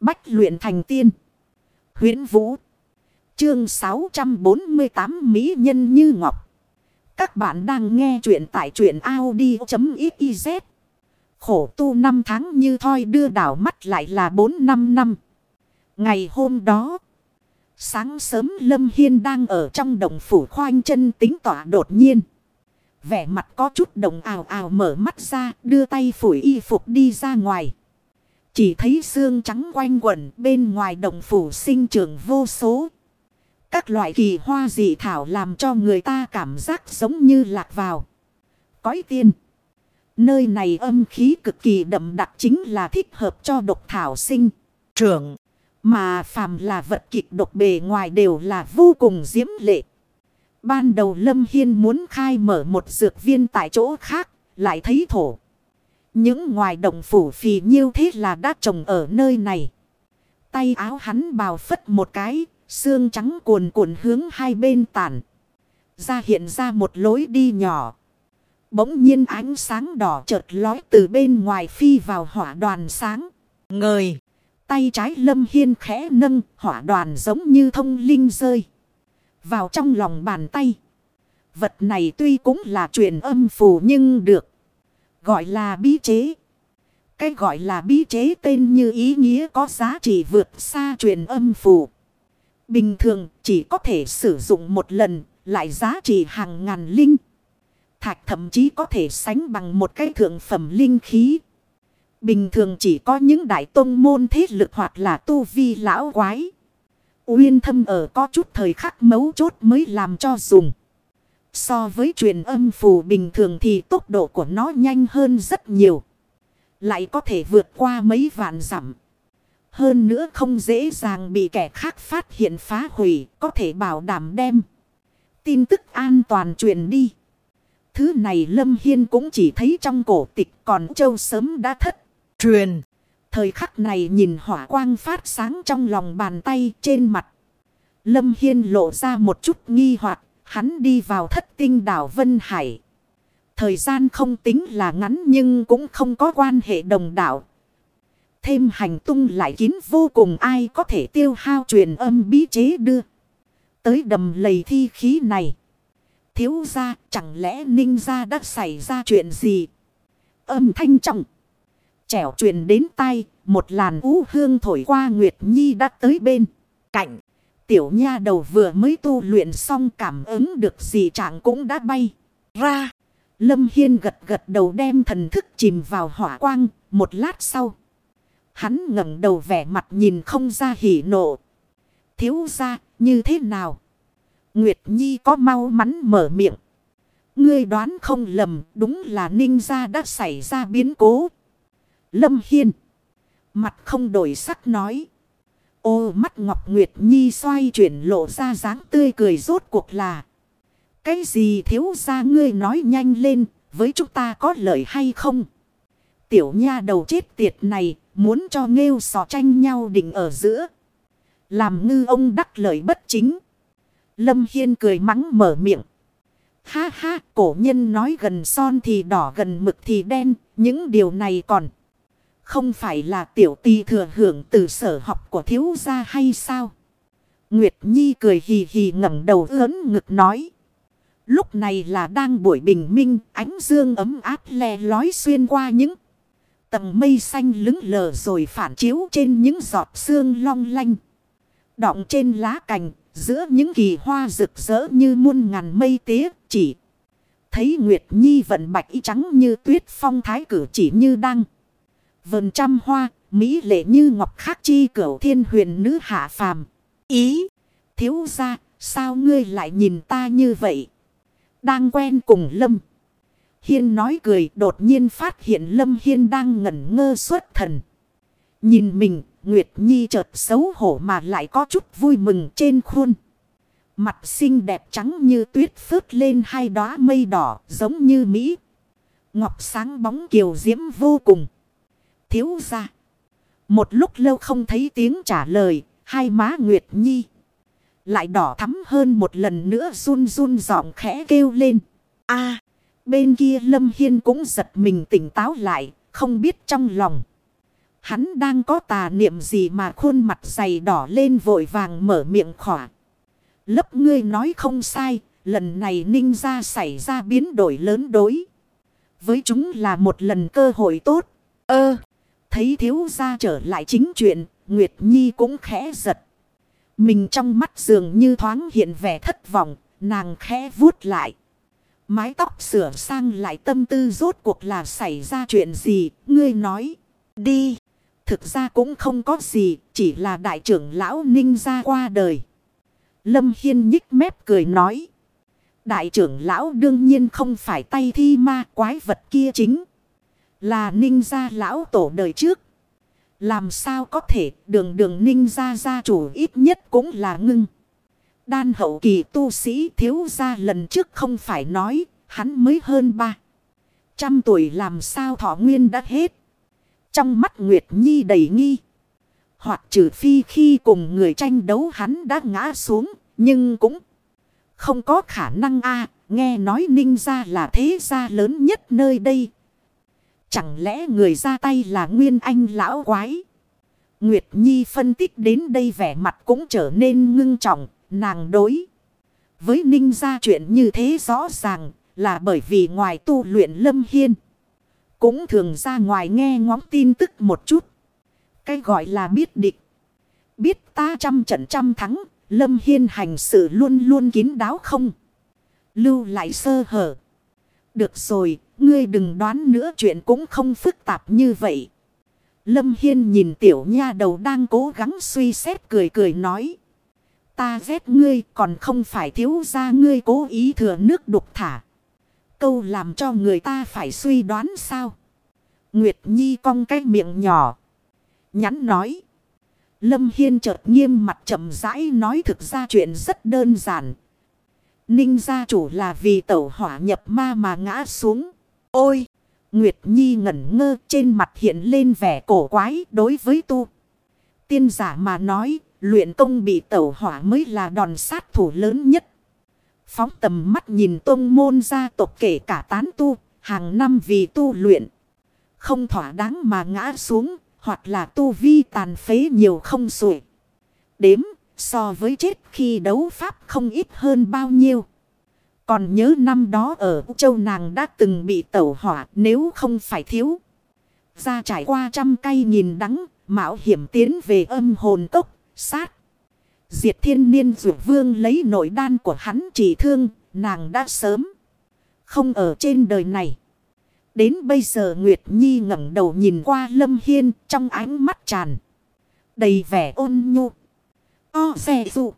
Bách luyện thành tiên. huyễn Vũ. Chương 648 Mỹ Nhân Như Ngọc. Các bạn đang nghe truyện tại truyện Audi.xyz. Khổ tu năm tháng như thoi đưa đảo mắt lại là 4 năm năm. Ngày hôm đó. Sáng sớm Lâm Hiên đang ở trong đồng phủ khoanh chân tính tỏa đột nhiên. Vẻ mặt có chút đồng ào ào mở mắt ra, đưa tay phủi y phục đi ra ngoài. Chỉ thấy xương trắng quanh quẩn bên ngoài đồng phủ sinh trưởng vô số. Các loại kỳ hoa dị thảo làm cho người ta cảm giác giống như lạc vào. Cõi tiên. Nơi này âm khí cực kỳ đậm đặc chính là thích hợp cho độc thảo sinh. Trưởng. Mà phàm là vật kịch độc bề ngoài đều là vô cùng diễm lệ. Ban đầu Lâm Hiên muốn khai mở một dược viên tại chỗ khác. Lại thấy thổ. Những ngoài động phủ phì nhiêu thế là đã trồng ở nơi này. Tay áo hắn bào phất một cái, xương trắng cuồn cuộn hướng hai bên tản. Ra hiện ra một lối đi nhỏ. Bỗng nhiên ánh sáng đỏ chợt lói từ bên ngoài phi vào hỏa đoàn sáng. Ngời, tay trái lâm hiên khẽ nâng, hỏa đoàn giống như thông linh rơi. Vào trong lòng bàn tay. Vật này tuy cũng là truyền âm phù nhưng được. Gọi là bí chế. Cái gọi là bí chế tên như ý nghĩa có giá trị vượt xa truyền âm phù. Bình thường chỉ có thể sử dụng một lần, lại giá trị hàng ngàn linh. Thạch thậm chí có thể sánh bằng một cái thượng phẩm linh khí. Bình thường chỉ có những đại tông môn thế lực hoặc là tu vi lão quái. Uyên thâm ở có chút thời khắc mấu chốt mới làm cho dùng. So với truyền âm phù bình thường thì tốc độ của nó nhanh hơn rất nhiều. Lại có thể vượt qua mấy vạn dặm. Hơn nữa không dễ dàng bị kẻ khác phát hiện phá hủy, có thể bảo đảm đem. Tin tức an toàn truyền đi. Thứ này Lâm Hiên cũng chỉ thấy trong cổ tịch còn châu sớm đã thất. Truyền. Thời khắc này nhìn hỏa quang phát sáng trong lòng bàn tay trên mặt. Lâm Hiên lộ ra một chút nghi hoặc Hắn đi vào thất tinh đảo Vân Hải. Thời gian không tính là ngắn nhưng cũng không có quan hệ đồng đảo. Thêm hành tung lại kín vô cùng ai có thể tiêu hao truyền âm bí chế đưa. Tới đầm lầy thi khí này. Thiếu ra chẳng lẽ ninh ra đã xảy ra chuyện gì. Âm thanh trọng. Chẻo truyền đến tay. Một làn ú hương thổi qua Nguyệt Nhi đã tới bên. Cạnh. Tiểu nha đầu vừa mới tu luyện xong cảm ứng được gì trạng cũng đã bay ra. Lâm Hiên gật gật đầu đem thần thức chìm vào hỏa quang, một lát sau. Hắn ngẩng đầu vẻ mặt nhìn không ra hỉ nộ. Thiếu ra như thế nào? Nguyệt Nhi có mau mắn mở miệng. Ngươi đoán không lầm, đúng là ninh gia đã xảy ra biến cố. Lâm Hiên. Mặt không đổi sắc nói. Ô mắt Ngọc Nguyệt Nhi xoay chuyển lộ ra dáng tươi cười rốt cuộc là. Cái gì thiếu ra ngươi nói nhanh lên, với chúng ta có lợi hay không? Tiểu nha đầu chết tiệt này, muốn cho nghêu sò tranh nhau định ở giữa. Làm ngư ông đắc lợi bất chính. Lâm Hiên cười mắng mở miệng. Ha ha, cổ nhân nói gần son thì đỏ gần mực thì đen, những điều này còn... Không phải là tiểu tì thừa hưởng từ sở học của thiếu gia hay sao? Nguyệt Nhi cười hì hì ngẩng đầu ớn ngực nói. Lúc này là đang buổi bình minh, ánh dương ấm áp le lói xuyên qua những tầng mây xanh lững lờ rồi phản chiếu trên những giọt sương long lanh. Đọng trên lá cành, giữa những kỳ hoa rực rỡ như muôn ngàn mây tía, chỉ thấy Nguyệt Nhi vận bạch y trắng như tuyết phong thái cử chỉ như đang Vườn trăm hoa, mỹ lệ như ngọc khắc chi cửu thiên huyền nữ hạ phàm. Ý, thiếu ra, sao ngươi lại nhìn ta như vậy? Đang quen cùng Lâm. Hiên nói cười đột nhiên phát hiện Lâm Hiên đang ngẩn ngơ suốt thần. Nhìn mình, Nguyệt Nhi chợt xấu hổ mà lại có chút vui mừng trên khuôn. Mặt xinh đẹp trắng như tuyết phớt lên hai đóa mây đỏ giống như Mỹ. Ngọc sáng bóng kiều diễm vô cùng thiếu ra. Một lúc lâu không thấy tiếng trả lời, hai má Nguyệt Nhi. Lại đỏ thắm hơn một lần nữa run run giọng khẽ kêu lên. a bên kia Lâm Hiên cũng giật mình tỉnh táo lại, không biết trong lòng. Hắn đang có tà niệm gì mà khuôn mặt dày đỏ lên vội vàng mở miệng khỏa. Lấp ngươi nói không sai, lần này ninh ra xảy ra biến đổi lớn đối. Với chúng là một lần cơ hội tốt. Ơ, thấy thiếu gia trở lại chính chuyện, Nguyệt Nhi cũng khẽ giật. Mình trong mắt dường như thoáng hiện vẻ thất vọng, nàng khẽ vuốt lại. Mái tóc sửa sang lại tâm tư rốt cuộc là xảy ra chuyện gì, ngươi nói. Đi, thực ra cũng không có gì, chỉ là đại trưởng lão ninh ra qua đời. Lâm Hiên nhích mép cười nói. Đại trưởng lão đương nhiên không phải tay thi ma quái vật kia chính. Là ninh gia lão tổ đời trước. Làm sao có thể, đường đường ninh gia gia chủ ít nhất cũng là ngưng. Đan hậu kỳ tu sĩ thiếu gia lần trước không phải nói, hắn mới hơn ba. Trăm tuổi làm sao thọ nguyên đã hết. Trong mắt Nguyệt Nhi đầy nghi. Hoặc trừ phi khi cùng người tranh đấu hắn đã ngã xuống. Nhưng cũng không có khả năng a Nghe nói ninh gia là thế gia lớn nhất nơi đây. Chẳng lẽ người ra tay là nguyên anh lão quái? Nguyệt Nhi phân tích đến đây vẻ mặt cũng trở nên ngưng trọng, nàng đối. Với ninh gia chuyện như thế rõ ràng là bởi vì ngoài tu luyện lâm hiên. Cũng thường ra ngoài nghe ngóng tin tức một chút. Cái gọi là biết địch. Biết ta trăm trận trăm thắng, lâm hiên hành sự luôn luôn kín đáo không. Lưu lại sơ hở. Được rồi, ngươi đừng đoán nữa chuyện cũng không phức tạp như vậy. Lâm Hiên nhìn tiểu nha đầu đang cố gắng suy xét cười cười nói. Ta ghét ngươi còn không phải thiếu ra ngươi cố ý thừa nước đục thả. Câu làm cho người ta phải suy đoán sao. Nguyệt Nhi cong cái miệng nhỏ. Nhắn nói. Lâm Hiên chợt nghiêm mặt chậm rãi nói thực ra chuyện rất đơn giản. Ninh gia chủ là vì tẩu hỏa nhập ma mà ngã xuống. Ôi! Nguyệt Nhi ngẩn ngơ trên mặt hiện lên vẻ cổ quái đối với tu. Tiên giả mà nói, luyện công bị tẩu hỏa mới là đòn sát thủ lớn nhất. Phóng tầm mắt nhìn tông môn gia tộc kể cả tán tu, hàng năm vì tu luyện. Không thỏa đáng mà ngã xuống, hoặc là tu vi tàn phế nhiều không sủi. Đếm, so với chết khi đấu pháp không ít hơn bao nhiêu. Còn nhớ năm đó ở châu nàng đã từng bị tẩu hỏa nếu không phải thiếu. Ra trải qua trăm cây nghìn đắng, mạo hiểm tiến về âm hồn tốc, sát. Diệt thiên niên dụ vương lấy nội đan của hắn chỉ thương, nàng đã sớm. Không ở trên đời này. Đến bây giờ Nguyệt Nhi ngẩng đầu nhìn qua Lâm Hiên trong ánh mắt tràn. Đầy vẻ ôn nhu. 刚申诉